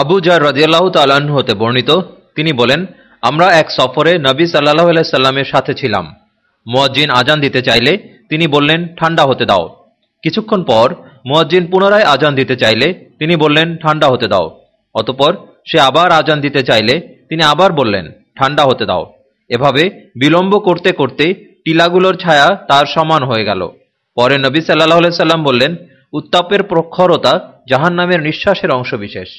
Abu jar রাজিয়াল্লাহ তাল্লাহ্ন হতে বর্ণিত। তিনি বলেন, আমরা এক সফরে নবী সাল্লাহ সাল্লামের সাথে ছিলাম। মুয়াজ্জিন আজান দিতে চাইলে তিনি বললেন, ঠান্ডা হতে দাও। কিছুক্ষণ পর মুয়াজ্জিন পুনরায় আজান দিতে চাইলে তিনি বললেন, ঠান্ডা হতে দাও। অতপর সে আবার আজান দিতে চাইলে তিনি আবার বললেন, ঠান্ডা হতে দাও। এভাবে বিলম্ব করতে করতে টিলাগুলোর ছায়া তার সমান হয়ে গেল। পরে নবী সাল্লাহ সাল্লাম বললেন, উত্তাপের প্রখরতা জাহান্নামের নিঃশ্বাসের অংশবিশেষ।